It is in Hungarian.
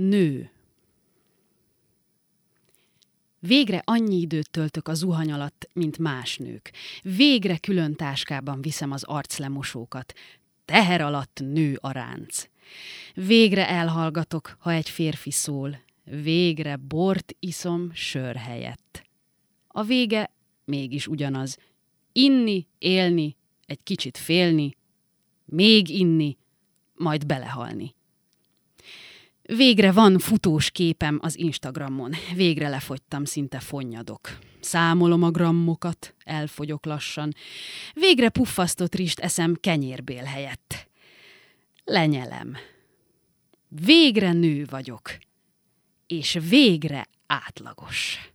Nő. Végre annyi időt töltök a zuhany alatt, mint más nők. Végre külön táskában viszem az arclemosókat. Teher alatt nő a ránc. Végre elhallgatok, ha egy férfi szól. Végre bort iszom sör helyett. A vége mégis ugyanaz. Inni, élni, egy kicsit félni, még inni, majd belehalni. Végre van futós képem az Instagramon. Végre lefogytam, szinte fonnyadok. Számolom a grammokat, elfogyok lassan. Végre puffasztott rist eszem kenyérbél helyett. Lenyelem. Végre nő vagyok. És végre átlagos.